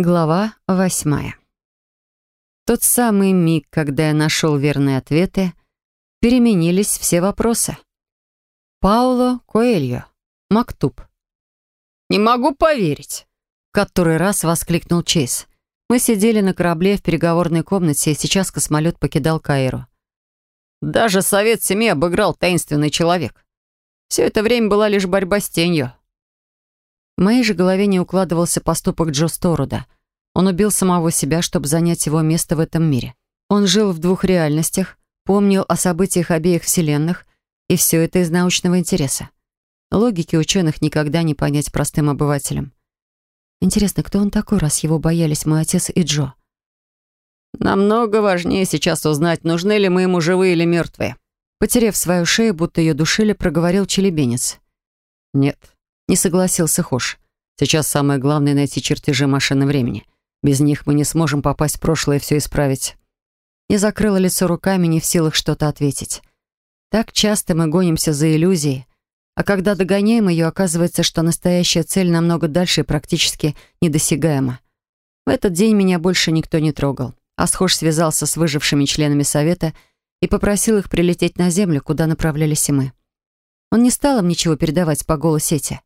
Глава восьмая. Тот самый миг, когда я нашел верные ответы, переменились все вопросы. Пауло Коэльо. Мактуб. «Не могу поверить!» Который раз воскликнул Чейз. Мы сидели на корабле в переговорной комнате, и сейчас космолет покидал Каиру. Даже совет семьи обыграл таинственный человек. Все это время была лишь борьба с тенью. В моей же голове не укладывался поступок Джо Сторуда. Он убил самого себя, чтобы занять его место в этом мире. Он жил в двух реальностях, помнил о событиях обеих вселенных, и все это из научного интереса. Логики ученых никогда не понять простым обывателям. Интересно, кто он такой, раз его боялись мой отец и Джо? Намного важнее сейчас узнать, нужны ли мы ему живые или мертвые. Потерев свою шею, будто ее душили, проговорил челебенец. Нет, не согласился Хош. Сейчас самое главное — найти чертежи машины времени. Без них мы не сможем попасть в прошлое и все исправить. Я закрыла лицо руками, не в силах что-то ответить. Так часто мы гонимся за иллюзией, а когда догоняем ее, оказывается, что настоящая цель намного дальше и практически недосягаема. В этот день меня больше никто не трогал. Асхош связался с выжившими членами совета и попросил их прилететь на землю, куда направлялись и мы. Он не стал им ничего передавать по голосети.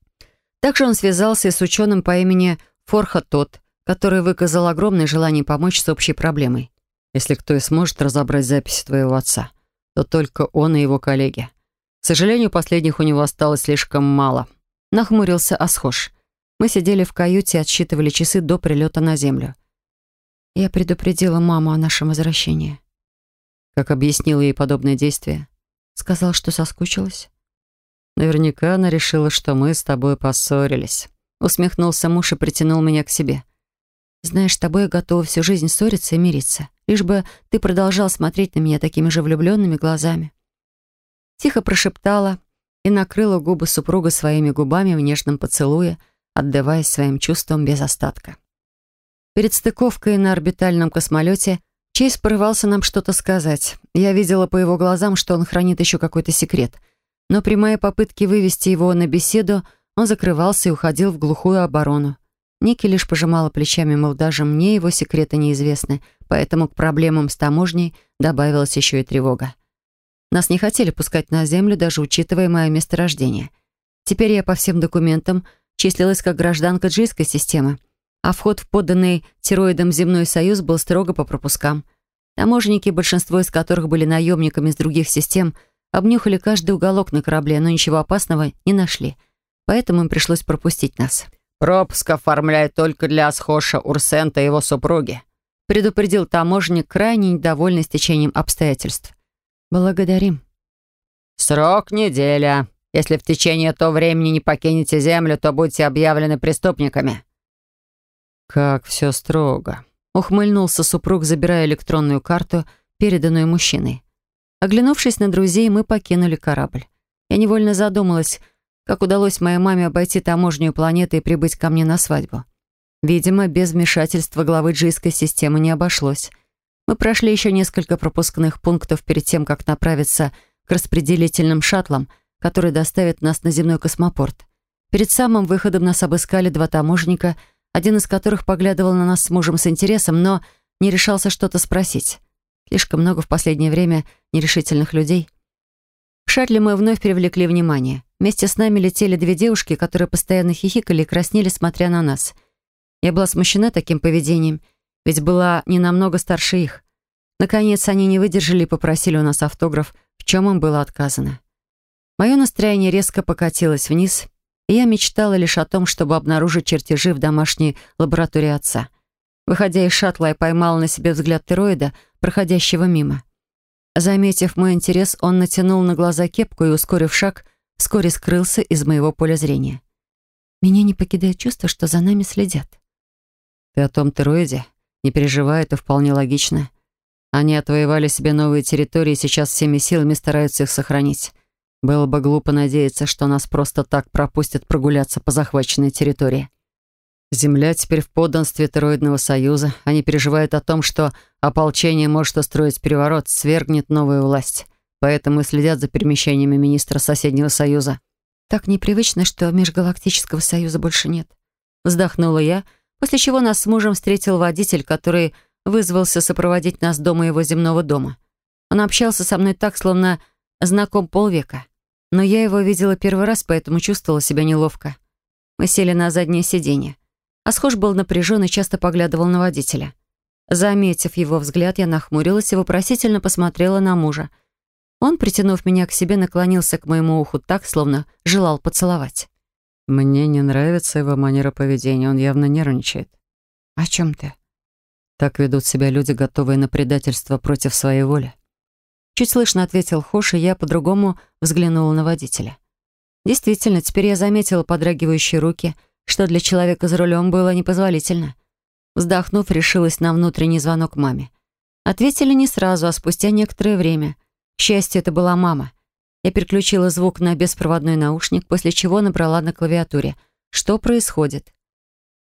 Также он связался с ученым по имени Форха Тот, который выказал огромное желание помочь с общей проблемой. Если кто и сможет разобрать записи твоего отца, то только он и его коллеги. К сожалению, последних у него осталось слишком мало. Нахмурился Асхош. Мы сидели в каюте и отсчитывали часы до прилета на Землю. Я предупредила маму о нашем возвращении. Как объяснила ей подобное действие? Сказал, что соскучилась. Наверняка она решила, что мы с тобой поссорились. Усмехнулся муж и притянул меня к себе. Знаешь, с тобой я готова всю жизнь ссориться и мириться, лишь бы ты продолжал смотреть на меня такими же влюбленными глазами. Тихо прошептала и накрыла губы супруга своими губами в нежном поцелуе, отдаваясь своим чувствам без остатка. Перед стыковкой на орбитальном космолете Чейз порывался нам что-то сказать. Я видела по его глазам, что он хранит еще какой-то секрет — но при моей попытке вывести его на беседу он закрывался и уходил в глухую оборону. Ники лишь пожимала плечами, мол, даже мне его секреты неизвестны, поэтому к проблемам с таможней добавилась еще и тревога. Нас не хотели пускать на землю, даже учитывая мое месторождение. Теперь я по всем документам числилась как гражданка джийской системы, а вход в подданный тироидом земной союз был строго по пропускам. Таможенники, большинство из которых были наемниками из других систем – Обнюхали каждый уголок на корабле, но ничего опасного не нашли. Поэтому им пришлось пропустить нас. «Пропуск оформляют только для Асхоша, Урсента и его супруги», предупредил таможенник, крайне недовольный стечением обстоятельств. «Благодарим». «Срок неделя. Если в течение этого времени не покинете землю, то будете объявлены преступниками». «Как все строго», — ухмыльнулся супруг, забирая электронную карту, переданную мужчиной. Оглянувшись на друзей, мы покинули корабль. Я невольно задумалась, как удалось моей маме обойти таможню планеты и прибыть ко мне на свадьбу. Видимо, без вмешательства главы джийской системы не обошлось. Мы прошли еще несколько пропускных пунктов перед тем, как направиться к распределительным шаттлам, которые доставят нас на земной космопорт. Перед самым выходом нас обыскали два таможенника, один из которых поглядывал на нас с мужем с интересом, но не решался что-то спросить. Слишком много в последнее время нерешительных людей. В шаттле мы вновь привлекли внимание. Вместе с нами летели две девушки, которые постоянно хихикали и краснели, смотря на нас. Я была смущена таким поведением, ведь была не намного старше их. Наконец, они не выдержали и попросили у нас автограф, в чем им было отказано. Мое настроение резко покатилось вниз, и я мечтала лишь о том, чтобы обнаружить чертежи в домашней лаборатории отца. Выходя из шаттла, я поймала на себе взгляд тероида — проходящего мимо. Заметив мой интерес, он натянул на глаза кепку и, ускорив шаг, вскоре скрылся из моего поля зрения. Меня не покидает чувство, что за нами следят. «Ты о том тероиде? Не переживай, это вполне логично. Они отвоевали себе новые территории и сейчас всеми силами стараются их сохранить. Было бы глупо надеяться, что нас просто так пропустят прогуляться по захваченной территории. Земля теперь в подданстве Тероидного союза. Они переживают о том, что ополчение может устроить переворот, свергнет новую власть. Поэтому и следят за перемещениями министра соседнего союза. Так непривычно, что межгалактического союза больше нет. Вздохнула я, после чего нас с мужем встретил водитель, который вызвался сопроводить нас до моего земного дома. Он общался со мной так, словно знаком полвека. Но я его видела первый раз, поэтому чувствовала себя неловко. Мы сели на заднее сиденье. Асхош был напряжен и часто поглядывал на водителя. Заметив его взгляд, я нахмурилась и вопросительно посмотрела на мужа. Он, притянув меня к себе, наклонился к моему уху так, словно желал поцеловать. «Мне не нравится его манера поведения, он явно нервничает». «О чем ты?» «Так ведут себя люди, готовые на предательство против своей воли». Чуть слышно ответил Хош, и я по-другому взглянула на водителя. Действительно, теперь я заметила подрагивающие руки, что для человека за рулем было непозволительно. Вздохнув, решилась на внутренний звонок маме. Ответили не сразу, а спустя некоторое время. К счастью, это была мама. Я переключила звук на беспроводной наушник, после чего набрала на клавиатуре. Что происходит?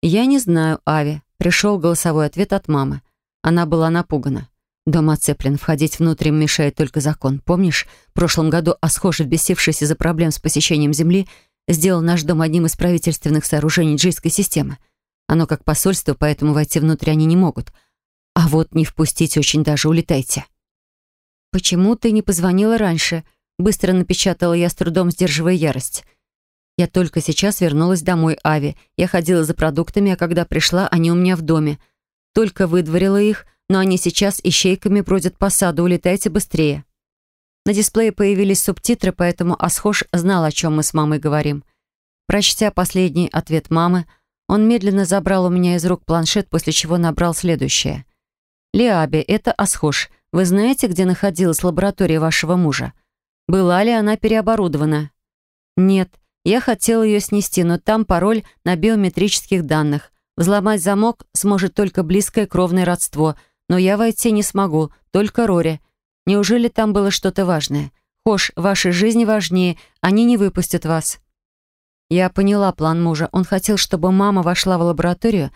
«Я не знаю, Ави», — пришел голосовой ответ от мамы. Она была напугана. Дом оцеплен, входить внутрь мешает только закон. Помнишь, в прошлом году Асхожи, бесившись из-за проблем с посещением Земли, сделал наш дом одним из правительственных сооружений джийской системы. Оно как посольство, поэтому войти внутрь они не могут. А вот не впустить очень даже улетайте. «Почему ты не позвонила раньше?» Быстро напечатала я, с трудом сдерживая ярость. Я только сейчас вернулась домой, Ави. Я ходила за продуктами, а когда пришла, они у меня в доме. Только выдворила их, но они сейчас ищейками бродят по саду. Улетайте быстрее. На дисплее появились субтитры, поэтому Асхош знал, о чем мы с мамой говорим. Прочтя последний ответ мамы, он медленно забрал у меня из рук планшет, после чего набрал следующее. «Лиаби, это Асхош. Вы знаете, где находилась лаборатория вашего мужа?» Была ли она переоборудована? Нет, я хотела ее снести, но там пароль на биометрических данных. Взломать замок сможет только близкое кровное родство, но я войти не смогу, только Рори. Неужели там было что-то важное? Хош, вашей жизни важнее, они не выпустят вас. Я поняла план мужа. Он хотел, чтобы мама вошла в лабораторию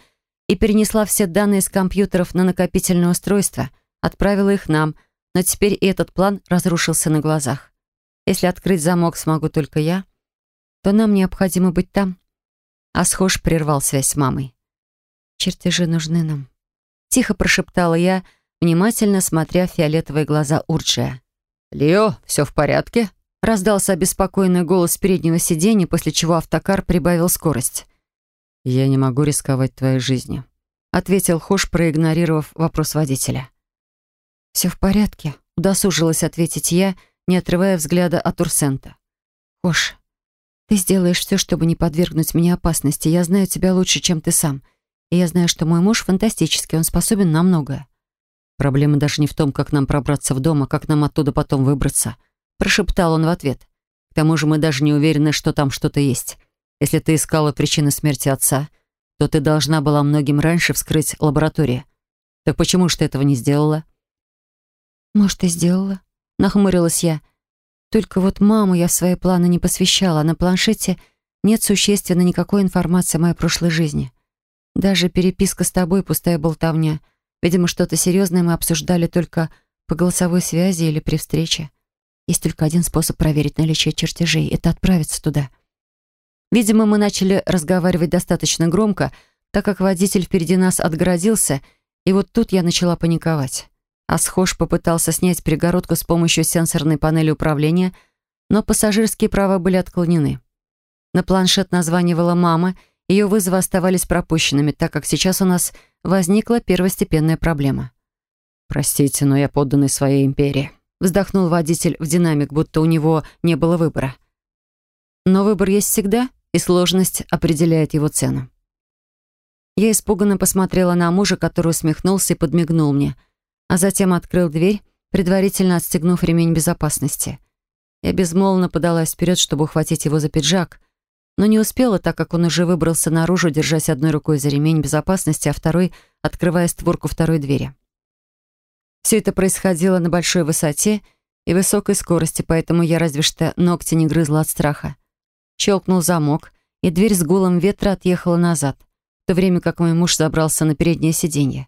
и перенесла все данные с компьютеров на накопительное устройство, отправила их нам, но теперь этот план разрушился на глазах. Если открыть замок смогу только я, то нам необходимо быть там. Асхош прервал связь с мамой. «Чертежи нужны нам», — тихо прошептала я, внимательно смотря в фиолетовые глаза Урджия. «Лео, все в порядке?» — раздался обеспокоенный голос переднего сиденья, после чего автокар прибавил скорость. «Я не могу рисковать твоей жизнью», — ответил Хош, проигнорировав вопрос водителя. «Все в порядке», — удосужилась ответить я, — не отрывая взгляда от Урсента. «Кош, ты сделаешь все, чтобы не подвергнуть меня опасности. Я знаю тебя лучше, чем ты сам. И я знаю, что мой муж фантастический, он способен на многое». «Проблема даже не в том, как нам пробраться в дом, а как нам оттуда потом выбраться», прошептал он в ответ. «К тому же мы даже не уверены, что там что-то есть. Если ты искала причины смерти отца, то ты должна была многим раньше вскрыть лабораторию. Так почему же ты этого не сделала?» «Может, и сделала», Нахмурилась я. Только вот маму я в свои планы не посвящала. На планшете нет существенно никакой информации о моей прошлой жизни. Даже переписка с тобой — пустая болтовня. Видимо, что-то серьезное мы обсуждали только по голосовой связи или при встрече. Есть только один способ проверить наличие чертежей — это отправиться туда. Видимо, мы начали разговаривать достаточно громко, так как водитель впереди нас отгородился, и вот тут я начала паниковать. Асхош попытался снять перегородку с помощью сенсорной панели управления, но пассажирские права были отклонены. На планшет названивала мама, ее вызовы оставались пропущенными, так как сейчас у нас возникла первостепенная проблема. «Простите, но я подданный своей империи», вздохнул водитель в динамик, будто у него не было выбора. Но выбор есть всегда, и сложность определяет его цену. Я испуганно посмотрела на мужа, который усмехнулся и подмигнул мне — а затем открыл дверь, предварительно отстегнув ремень безопасности. Я безмолвно подалась вперед, чтобы ухватить его за пиджак, но не успела, так как он уже выбрался наружу, держась одной рукой за ремень безопасности, а второй открывая створку второй двери. Все это происходило на большой высоте и высокой скорости, поэтому я разве что ногти не грызла от страха. Щелкнул замок, и дверь с гулом ветра отъехала назад, в то время как мой муж забрался на переднее сиденье.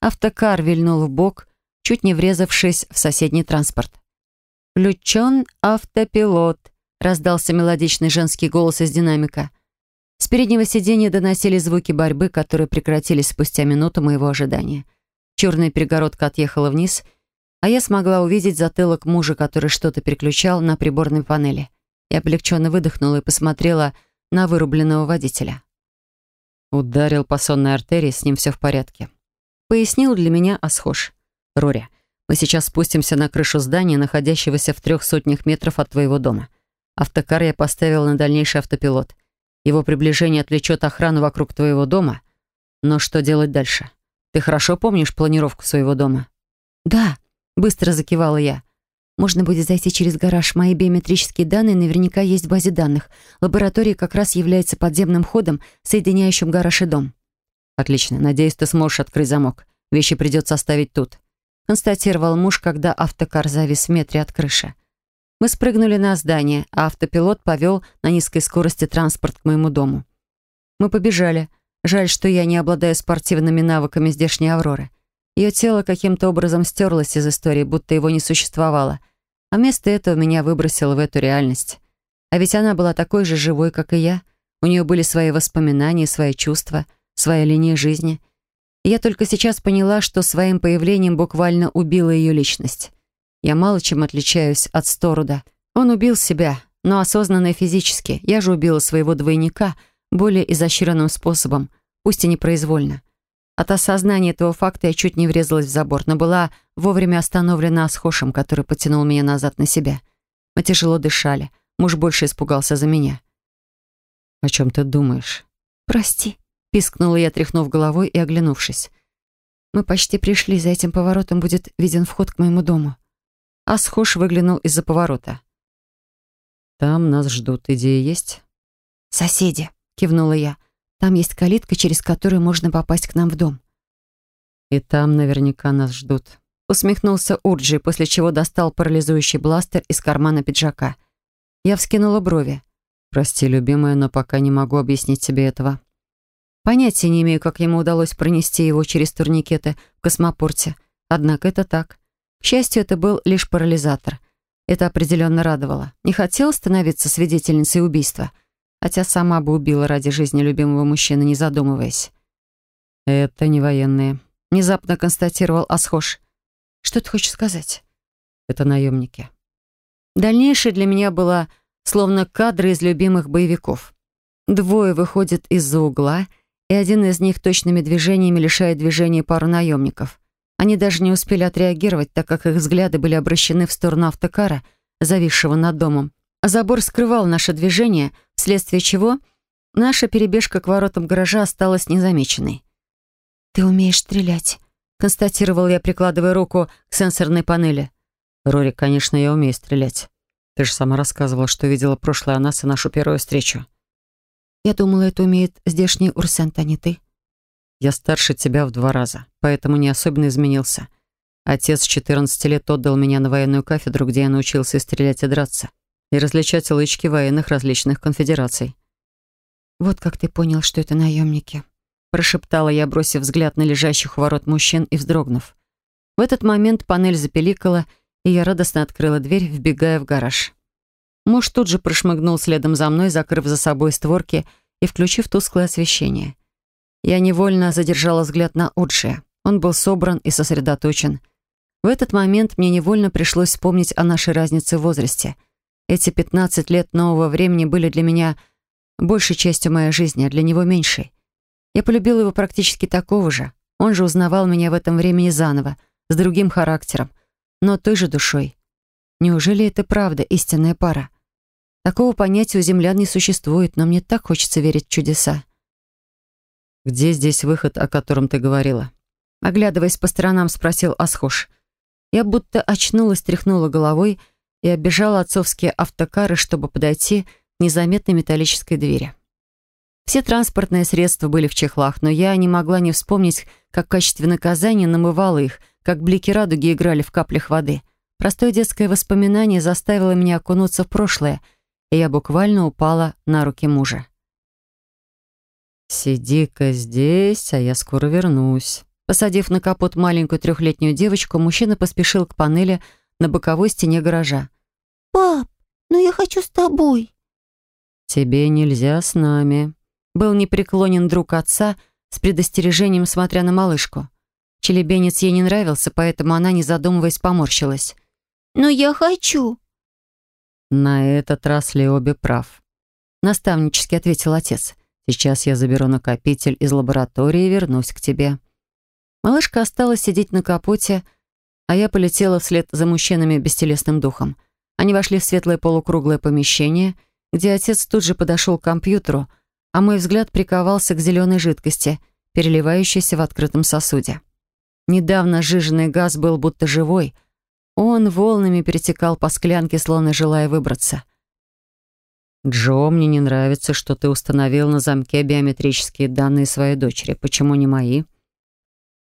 Автокар вильнул в бок, чуть не врезавшись в соседний транспорт. «Включен автопилот», — раздался мелодичный женский голос из динамика. С переднего сиденья доносились звуки борьбы, которые прекратились спустя минуту моего ожидания. Черная перегородка отъехала вниз, а я смогла увидеть затылок мужа, который что-то переключал на приборной панели. Я облегченно выдохнула и посмотрела на вырубленного водителя. Ударил по сонной артерии, с ним все в порядке. Пояснил для меня Асхош. «Рори, мы сейчас спустимся на крышу здания, находящегося в трех сотнях метров от твоего дома. Автокар я поставил на дальнейший автопилот. Его приближение отвлечет охрану вокруг твоего дома. Но что делать дальше? Ты хорошо помнишь планировку своего дома?» «Да», — быстро закивала я. «Можно будет зайти через гараж. Мои биометрические данные наверняка есть в базе данных. Лаборатория как раз является подземным ходом, соединяющим гараж и дом». «Отлично. Надеюсь, ты сможешь открыть замок. Вещи придется оставить тут констатировал муж, когда автокар завис в метре от крыши. Мы спрыгнули на здание, а автопилот повел на низкой скорости транспорт к моему дому. Мы побежали. Жаль, что я не обладаю спортивными навыками здешней Авроры. Ее тело каким-то образом стерлось из истории, будто его не существовало. А вместо этого меня выбросило в эту реальность. А ведь она была такой же живой, как и я. У нее были свои воспоминания, свои чувства, своя линия жизни — я только сейчас поняла, что своим появлением буквально убила ее личность. Я мало чем отличаюсь от Сторуда. Он убил себя, но осознанно и физически. Я же убила своего двойника более изощренным способом, пусть и непроизвольно. От осознания этого факта я чуть не врезалась в забор, но была вовремя остановлена Асхошем, который потянул меня назад на себя. Мы тяжело дышали. Муж больше испугался за меня. «О чем ты думаешь?» «Прости», Пискнула я, тряхнув головой и оглянувшись. «Мы почти пришли. За этим поворотом будет виден вход к моему дому». Асхош выглянул из-за поворота. «Там нас ждут. Идеи есть?» «Соседи», — кивнула я. «Там есть калитка, через которую можно попасть к нам в дом». «И там наверняка нас ждут», — усмехнулся Урджи, после чего достал парализующий бластер из кармана пиджака. Я вскинула брови. «Прости, любимая, но пока не могу объяснить тебе этого». Понятия не имею, как ему удалось пронести его через турникеты в космопорте. Однако это так. Счастью, это был лишь парализатор. Это определенно радовало. Не хотела становиться свидетельницей убийства, хотя сама бы убила ради жизни любимого мужчины, не задумываясь. «Это не военные», — внезапно констатировал Асхош. «Что ты хочешь сказать?» «Это наемники». Дальнейшее для меня было словно кадры из любимых боевиков. Двое выходят из-за угла — и один из них точными движениями лишает движения пару наемников. Они даже не успели отреагировать, так как их взгляды были обращены в сторону автокара, зависшего над домом. А забор скрывал наше движение, вследствие чего наша перебежка к воротам гаража осталась незамеченной. «Ты умеешь стрелять», — констатировал я, прикладывая руку к сенсорной панели. «Рори, конечно, я умею стрелять. Ты же сама рассказывала, что видела прошлое о нас и нашу первую встречу». Я думала, это умеет здешний Урсент, а не ты. Я старше тебя в два раза, поэтому не особенно изменился. Отец с 14 лет отдал меня на военную кафедру, где я научился стрелять и драться, и различать лычки военных различных конфедераций. «Вот как ты понял, что это наемники», прошептала я, бросив взгляд на лежащих у ворот мужчин и вздрогнув. В этот момент панель запеликала, и я радостно открыла дверь, вбегая в гараж. Муж тут же прошмыгнул следом за мной, закрыв за собой створки и включив тусклое освещение. Я невольно задержала взгляд на Уджия. Он был собран и сосредоточен. В этот момент мне невольно пришлось вспомнить о нашей разнице в возрасте. Эти 15 лет нового времени были для меня большей частью моей жизни, а для него меньшей. Я полюбила его практически такого же. Он же узнавал меня в этом времени заново, с другим характером, но той же душой. Неужели это правда, истинная пара? Такого понятия у землян не существует, но мне так хочется верить в чудеса. «Где здесь выход, о котором ты говорила?» Оглядываясь по сторонам, спросил Асхош. Я будто очнулась, тряхнула головой и оббежала отцовские автокары, чтобы подойти к незаметной металлической двери. Все транспортные средства были в чехлах, но я не могла не вспомнить, как в качестве наказания намывала их, как блики радуги играли в каплях воды. Простое детское воспоминание заставило меня окунуться в прошлое — и я буквально упала на руки мужа. «Сиди-ка здесь, а я скоро вернусь». Посадив на капот маленькую трехлетнюю девочку, мужчина поспешил к панели на боковой стене гаража. «Пап, ну я хочу с тобой». «Тебе нельзя с нами». был непреклонен друг отца с предостережением, смотря на малышку. Челебенец ей не нравился, поэтому она, не задумываясь, поморщилась. «Но я хочу». «На этот раз Леоби прав», — наставнически ответил отец. «Сейчас я заберу накопитель из лаборатории и вернусь к тебе». Малышка осталась сидеть на капоте, а я полетела вслед за мужчинами бестелесным духом. Они вошли в светлое полукруглое помещение, где отец тут же подошел к компьютеру, а мой взгляд приковался к зеленой жидкости, переливающейся в открытом сосуде. Недавно сжиженный газ был будто живой. Он волнами перетекал по склянке, словно желая выбраться. «Джо, мне не нравится, что ты установил на замке биометрические данные своей дочери. Почему не мои?»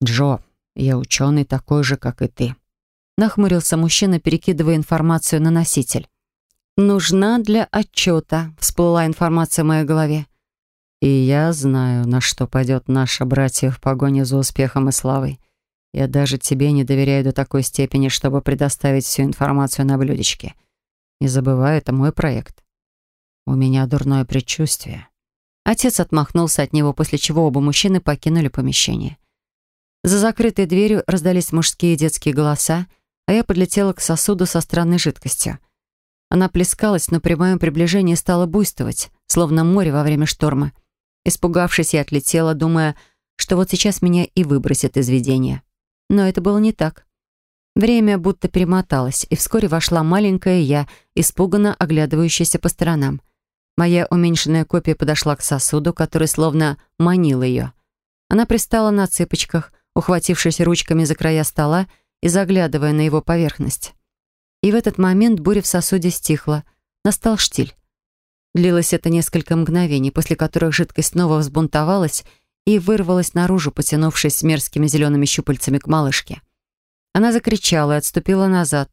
«Джо, я ученый такой же, как и ты», Нахмурился мужчина, перекидывая информацию на носитель. «Нужна для отчета», — всплыла информация в моей голове. «И я знаю, на что пойдет наша братья в погоне за успехом и славой. Я даже тебе не доверяю до такой степени, чтобы предоставить всю информацию на блюдечке. Не забывай, это мой проект. У меня дурное предчувствие». Отец отмахнулся от него, после чего оба мужчины покинули помещение. За закрытой дверью раздались мужские и детские голоса, а я подлетела к сосуду со странной жидкостью. Она плескалась, но при моем приближении стала буйствовать, словно море во время шторма. Испугавшись, я отлетела, думая, что вот сейчас меня и выбросит из видения. Но это было не так. Время будто перемоталось, и вскоре вошла маленькая я, испуганно оглядывающаяся по сторонам. Моя уменьшенная копия подошла к сосуду, который словно манил ее. Она пристала на цыпочках, ухватившись ручками за края стола, и заглядывая на его поверхность. И в этот момент буря в сосуде стихла. Настал штиль. Длилось это несколько мгновений, после которых жидкость снова взбунтовалась и вырвалась наружу, потянувшись мерзкими зелеными щупальцами к малышке. Она закричала и отступила назад,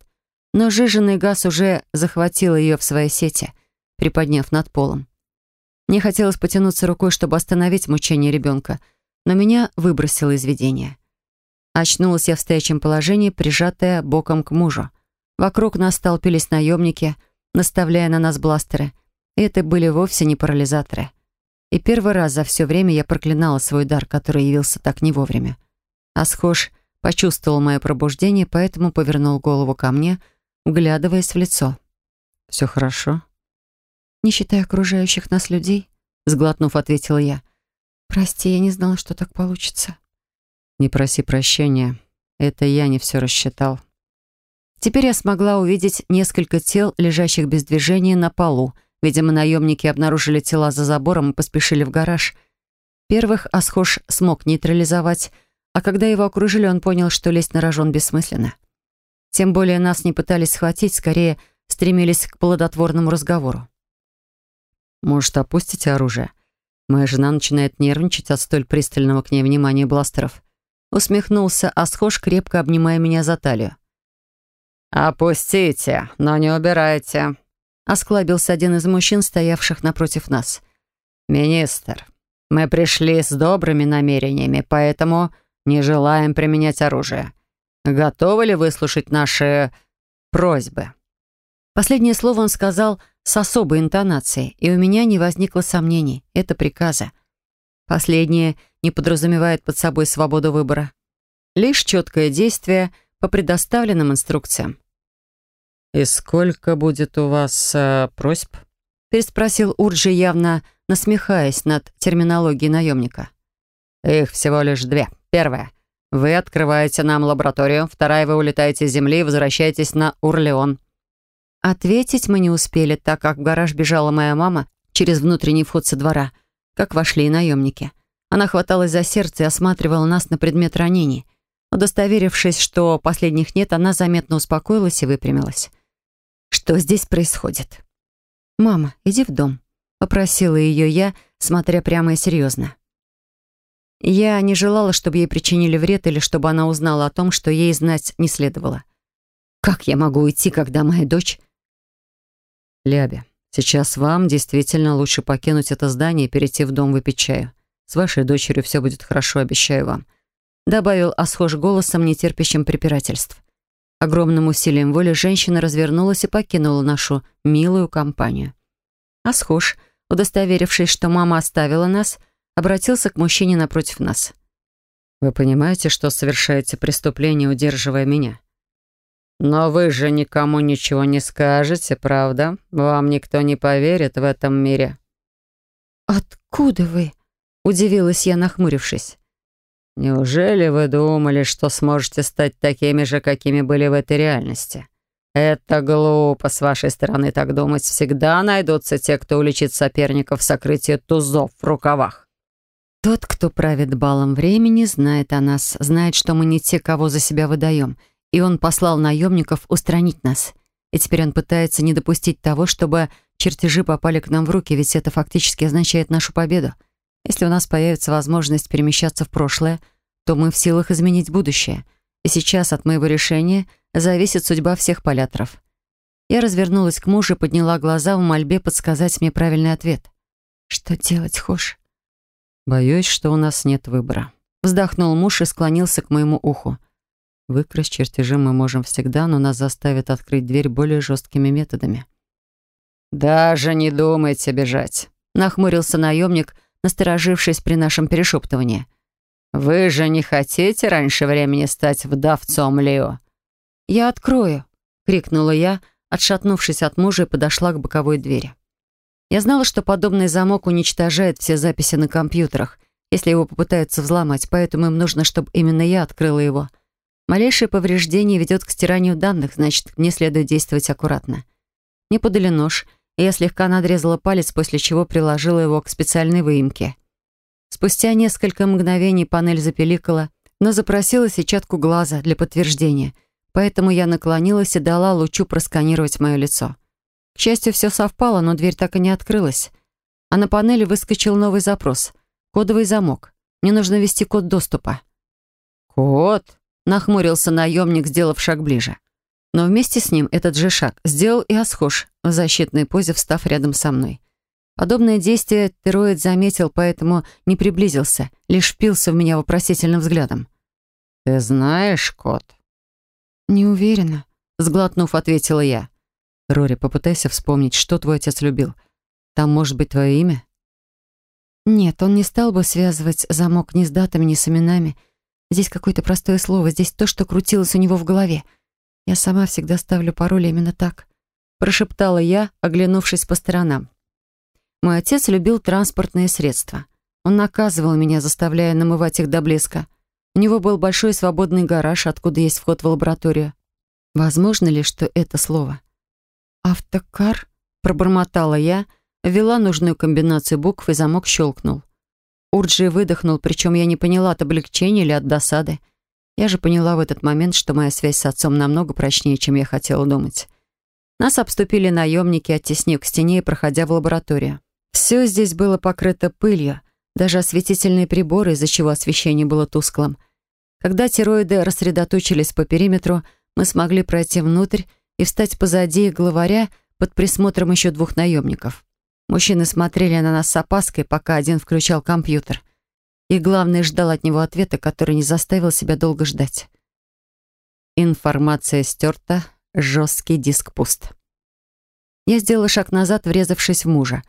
но жиженный газ уже захватил ее в своей сети, приподняв над полом. Мне хотелось потянуться рукой, чтобы остановить мучение ребенка, но меня выбросило из видения. Очнулась я в стоячем положении, прижатая боком к мужу. Вокруг нас столпились наемники, наставляя на нас бластеры. И это были вовсе не парализаторы. И первый раз за все время я проклинала свой дар, который явился так не вовремя. Асхош почувствовал мое пробуждение, поэтому повернул голову ко мне, углядываясь в лицо. «Все хорошо?» «Не считая окружающих нас людей», — сглотнув, ответила я. «Прости, я не знала, что так получится». «Не проси прощения. Это я не все рассчитал». Теперь я смогла увидеть несколько тел, лежащих без движения на полу. Видимо, наемники обнаружили тела за забором и поспешили в гараж. Первых Асхош смог нейтрализовать, а когда его окружили, он понял, что лезть на рожон бессмысленно. Тем более нас не пытались схватить, скорее стремились к плодотворному разговору. «Может, опустите оружие?» Моя жена начинает нервничать от столь пристального к ней внимания бластеров. Усмехнулся Асхош, крепко обнимая меня за талию. «Опустите, но не убирайте», — осклабился один из мужчин, стоявших напротив нас. «Министр, мы пришли с добрыми намерениями, поэтому не желаем применять оружие. Готовы ли выслушать наши просьбы?» Последнее слово он сказал с особой интонацией, и у меня не возникло сомнений. Это приказы. Последнее не подразумевает под собой свободу выбора. Лишь четкое действие по предоставленным инструкциям. «И сколько будет у вас э, просьб?» переспросил Урджи, явно насмехаясь над терминологией наемника. «Их всего лишь две. Первая. Вы открываете нам лабораторию. Вторая. Вы улетаете с Земли и возвращаетесь на Урлеон». Ответить мы не успели, так как в гараж бежала моя мама через внутренний вход со двора — как вошли и наемники. Она хваталась за сердце и осматривала нас на предмет ранений. Удостоверившись, что последних нет, она заметно успокоилась и выпрямилась. «Что здесь происходит?» «Мама, иди в дом», — попросила ее я, смотря прямо и серьезно. Я не желала, чтобы ей причинили вред или чтобы она узнала о том, что ей знать не следовало. «Как я могу уйти, когда моя дочь...» «Ляби, Сейчас вам действительно лучше покинуть это здание и перейти в дом выпить чаю. С вашей дочерью все будет хорошо, обещаю вам», добавил Асхож голосом, нетерпящим препирательств. Огромным усилием воли женщина развернулась и покинула нашу милую компанию. Асхож удостоверившись, что мама оставила нас, обратился к мужчине напротив нас. «Вы понимаете, что совершаете преступление, удерживая меня?» «Но вы же никому ничего не скажете, правда? Вам никто не поверит в этом мире». «Откуда вы?» — удивилась я, нахмурившись. «Неужели вы думали, что сможете стать такими же, какими были в этой реальности? Это глупо с вашей стороны так думать. Всегда найдутся те, кто уличит соперников в сокрытии тузов в рукавах». «Тот, кто правит балом времени, знает о нас, знает, что мы не те, кого за себя выдаем» и он послал наемников устранить нас. И теперь он пытается не допустить того, чтобы чертежи попали к нам в руки, ведь это фактически означает нашу победу. Если у нас появится возможность перемещаться в прошлое, то мы в силах изменить будущее. И сейчас от моего решения зависит судьба всех поляторов. Я развернулась к мужу и подняла глаза в мольбе подсказать мне правильный ответ. «Что делать, Хош?» «Боюсь, что у нас нет выбора». Вздохнул муж и склонился к моему уху. Выкрасть чертежи мы можем всегда, но нас заставят открыть дверь более жесткими методами. «Даже не думайте бежать», — нахмурился наемник, насторожившись при нашем перешептывании. «Вы же не хотите раньше времени стать вдовцом Лео?» «Я открою», — крикнула я, отшатнувшись от мужа и подошла к боковой двери. Я знала, что подобный замок уничтожает все записи на компьютерах, если его попытаются взломать, поэтому им нужно, чтобы именно я открыла его — Малейшее повреждение ведет к стиранию данных, значит, мне следует действовать аккуратно. Мне подали нож, и я слегка надрезала палец, после чего приложила его к специальной выемке. Спустя несколько мгновений панель запеликала, но запросила сетчатку глаза для подтверждения, поэтому я наклонилась и дала лучу просканировать мое лицо. К счастью, все совпало, но дверь так и не открылась. А на панели выскочил новый запрос. Кодовый замок. Мне нужно ввести код доступа. «Код?» Нахмурился наемник, сделав шаг ближе. Но вместе с ним этот же шаг сделал и Асхош в защитной позе, встав рядом со мной. Подобное действие Тероид заметил, поэтому не приблизился, лишь впился в меня вопросительным взглядом. «Ты знаешь код?» «Не уверена», — сглотнув, ответила я. «Рори, попытайся вспомнить, что твой отец любил. Там может быть твое имя?» «Нет, он не стал бы связывать замок ни с датами, ни с именами». Здесь какое-то простое слово, здесь то, что крутилось у него в голове. Я сама всегда ставлю пароль именно так. Прошептала я, оглянувшись по сторонам. Мой отец любил транспортные средства. Он наказывал меня, заставляя намывать их до блеска. У него был большой свободный гараж, откуда есть вход в лабораторию. Возможно ли, что это слово? «Автокар?» — пробормотала я, ввела нужную комбинацию букв, и замок щелкнул. Урджи выдохнул, причем я не поняла, от облегчения или от досады. Я же поняла в этот момент, что моя связь с отцом намного прочнее, чем я хотела думать. Нас обступили наемники, оттеснив к стене и проходя в лабораторию. Все здесь было покрыто пылью, даже осветительные приборы, из-за чего освещение было тусклым. Когда тероиды рассредоточились по периметру, мы смогли пройти внутрь и встать позади главаря под присмотром еще двух наемников. Мужчины смотрели на нас с опаской, пока один включал компьютер. И главное, ждал от него ответа, который не заставил себя долго ждать. Информация стерта, жесткий диск пуст. Я сделала шаг назад, врезавшись в мужа.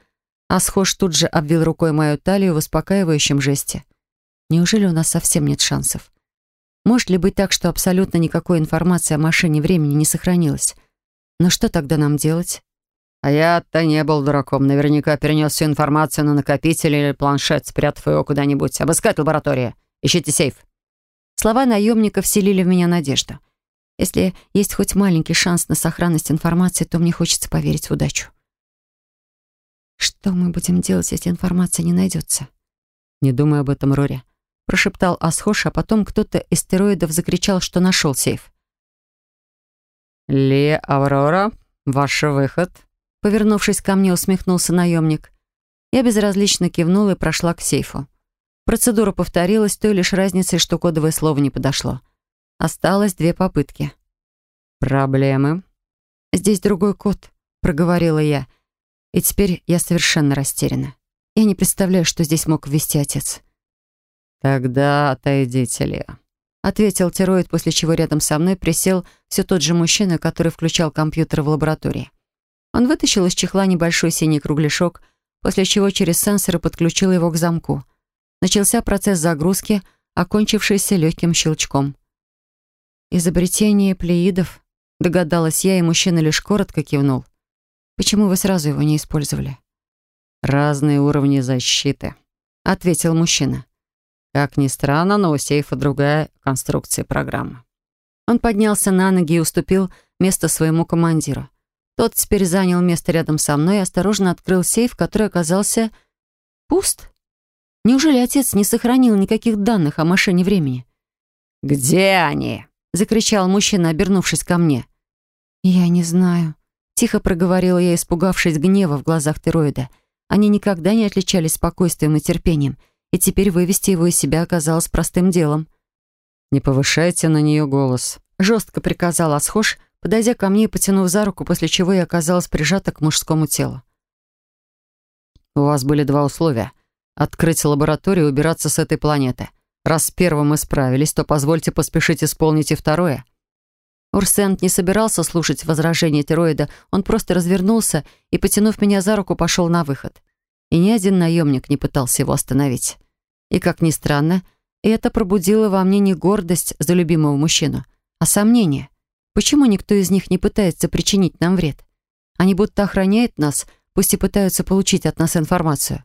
А схож тут же обвил рукой мою талию в успокаивающем жесте. Неужели у нас совсем нет шансов? Может ли быть так, что абсолютно никакой информации о машине времени не сохранилось? Но что тогда нам делать? А я-то не был дураком. Наверняка перенес всю информацию на накопитель или планшет, спрятав его куда-нибудь. Обыскать лабораторию. Ищите сейф. Слова наемника вселили в меня надежду. Если есть хоть маленький шанс на сохранность информации, то мне хочется поверить в удачу. «Что мы будем делать, если информация не найдется?» «Не думай об этом, Рори», — прошептал Асхош, а потом кто-то из стероидов закричал, что нашел сейф. «Ли Аврора, ваш выход», Повернувшись ко мне, усмехнулся наемник. Я безразлично кивнула и прошла к сейфу. Процедура повторилась, той лишь разницей, что кодовое слово не подошло. Осталось две попытки. «Проблемы?» «Здесь другой код», — проговорила я. И теперь я совершенно растеряна. Я не представляю, что здесь мог ввести отец. «Тогда отойдите, Лео», — ответил тероид, после чего рядом со мной присел все тот же мужчина, который включал компьютер в лаборатории. Он вытащил из чехла небольшой синий кругляшок, после чего через сенсоры подключила его к замку. Начался процесс загрузки, окончившийся легким щелчком. «Изобретение плеидов», — догадалась я, и мужчина лишь коротко кивнул. «Почему вы сразу его не использовали?» «Разные уровни защиты», — ответил мужчина. Как ни странно, но у сейфа другая конструкция программы. Он поднялся на ноги и уступил место своему командиру. Тот теперь занял место рядом со мной и осторожно открыл сейф, который оказался пуст. Неужели отец не сохранил никаких данных о машине времени? «Где они?» — закричал мужчина, обернувшись ко мне. «Я не знаю», — тихо проговорила я, испугавшись гнева в глазах тероида. Они никогда не отличались спокойствием и терпением, и теперь вывести его из себя оказалось простым делом. «Не повышайте на нее голос», — жестко приказал Асхош, подойдя ко мне и потянув за руку, после чего я оказалась прижата к мужскому телу. «У вас были два условия — Открыть лабораторию и убираться с этой планеты. Раз с первым мы справились, то позвольте поспешить исполнить и второе». Урсент не собирался слушать возражения тероида, он просто развернулся и, потянув меня за руку, пошел на выход. И ни один наемник не пытался его остановить. И, как ни странно, это пробудило во мне не гордость за любимого мужчину, а сомнение. Почему никто из них не пытается причинить нам вред? Они будто охраняют нас, пусть и пытаются получить от нас информацию.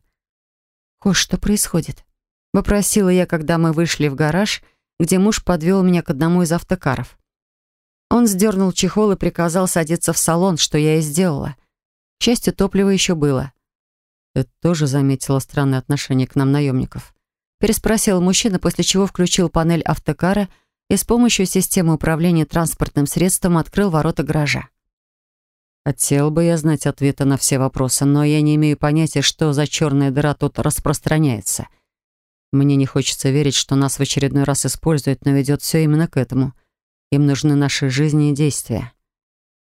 «Кош, что происходит?» — попросила я, когда мы вышли в гараж, где муж подвел меня к одному из автокаров. Он сдернул чехол и приказал садиться в салон, что я и сделала. К счастью, топлива еще было. «Ты тоже заметила странное отношение к нам наемников?» Переспросил мужчина, после чего включил панель автокара и с помощью системы управления транспортным средством открыл ворота гаража. Хотел бы я знать ответы на все вопросы, но я не имею понятия, что за черная дыра тут распространяется. Мне не хочется верить, что нас в очередной раз используют, но ведет все именно к этому. Им нужны наши жизни и действия.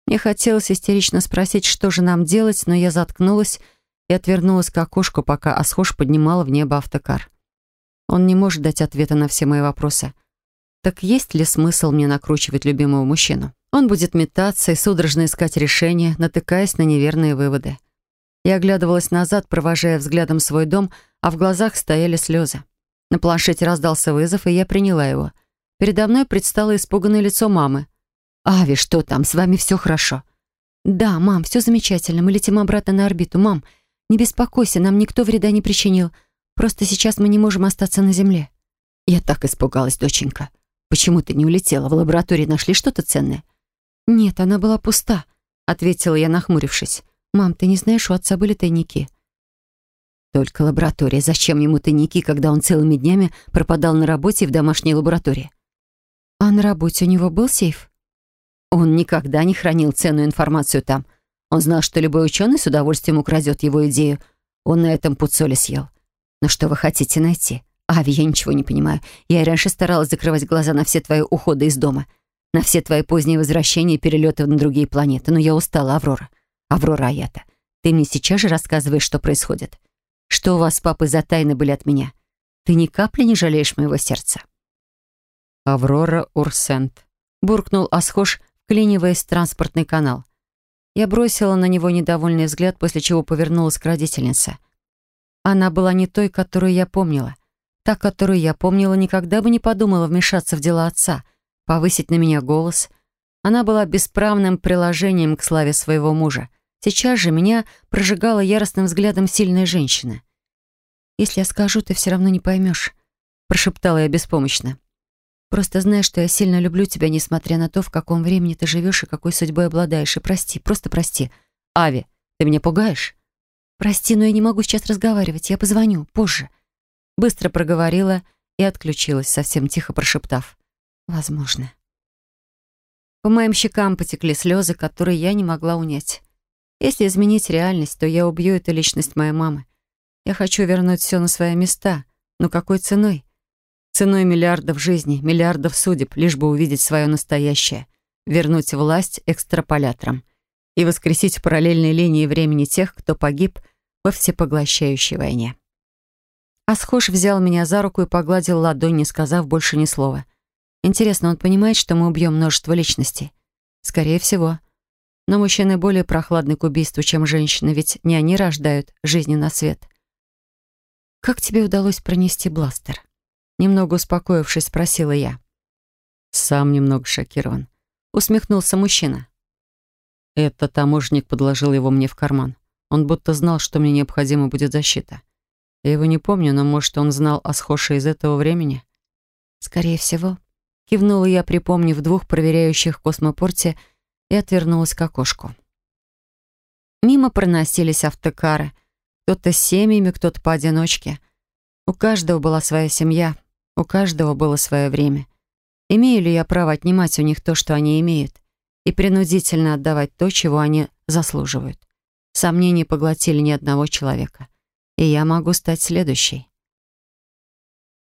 Мне хотелось истерично спросить, что же нам делать, но я заткнулась и отвернулась к окошку, пока Асхош поднимала в небо автокар. Он не может дать ответа на все мои вопросы. Так есть ли смысл мне накручивать любимого мужчину? Он будет метаться и судорожно искать решения, натыкаясь на неверные выводы. Я оглядывалась назад, провожая взглядом свой дом, а в глазах стояли слезы. На планшете раздался вызов, и я приняла его. Передо мной предстало испуганное лицо мамы. «Ави, что там? С вами все хорошо?» «Да, мам, все замечательно. Мы летим обратно на орбиту. Мам, не беспокойся, нам никто вреда не причинил. Просто сейчас мы не можем остаться на Земле». Я так испугалась, доченька. «Почему ты не улетела? В лаборатории нашли что-то ценное?» «Нет, она была пуста», — ответила я, нахмурившись. «Мам, ты не знаешь, у отца были тайники?» «Только лаборатория. Зачем ему тайники, когда он целыми днями пропадал на работе в домашней лаборатории?» «А на работе у него был сейф?» «Он никогда не хранил ценную информацию там. Он знал, что любой ученый с удовольствием украдет его идею. Он на этом пуцоле съел. Но что вы хотите найти? Ави, я ничего не понимаю. Я и раньше старалась закрывать глаза на все твои уходы из дома на все твои поздние возвращения и перелеты на другие планеты. Но я устала, Аврора. Аврора Аята, ты мне сейчас же рассказываешь, что происходит. Что у вас с папой за тайны были от меня? Ты ни капли не жалеешь моего сердца. Аврора Урсент. Буркнул Асхош, вклиниваясь в транспортный канал. Я бросила на него недовольный взгляд, после чего повернулась к родительнице. Она была не той, которую я помнила. Та, которую я помнила, никогда бы не подумала вмешаться в дела отца — повысить на меня голос. Она была бесправным приложением к славе своего мужа. Сейчас же меня прожигала яростным взглядом сильная женщина. «Если я скажу, ты все равно не поймешь», — прошептала я беспомощно. «Просто знай, что я сильно люблю тебя, несмотря на то, в каком времени ты живешь и какой судьбой обладаешь. И прости, просто прости. Ави, ты меня пугаешь?» «Прости, но я не могу сейчас разговаривать. Я позвоню, позже». Быстро проговорила и отключилась, совсем тихо прошептав. Возможно. По моим щекам потекли слезы, которые я не могла унять. Если изменить реальность, то я убью эту личность моей мамы. Я хочу вернуть все на свои места. Но какой ценой? Ценой миллиардов жизней, миллиардов судеб, лишь бы увидеть свое настоящее. Вернуть власть экстраполяторам. И воскресить в параллельной линии времени тех, кто погиб во всепоглощающей войне. Асхош взял меня за руку и погладил ладонь, не сказав больше ни слова. Интересно, он понимает, что мы убьем множество личностей? Скорее всего. Но мужчины более прохладны к убийству, чем женщины, ведь не они рождают жизни на свет. «Как тебе удалось пронести бластер?» Немного успокоившись, спросила я. Сам немного шокирован. Усмехнулся мужчина. Это таможенник подложил его мне в карман. Он будто знал, что мне необходима будет защита. Я его не помню, но, может, он знал о схоже из этого времени? Скорее всего. Кивнула я, припомнив двух проверяющих космопорте, и отвернулась к окошку. Мимо проносились автокары. Кто-то с семьями, кто-то поодиночке. У каждого была своя семья, у каждого было свое время. Имею ли я право отнимать у них то, что они имеют, и принудительно отдавать то, чего они заслуживают? Сомнения поглотили ни одного человека. И я могу стать следующей.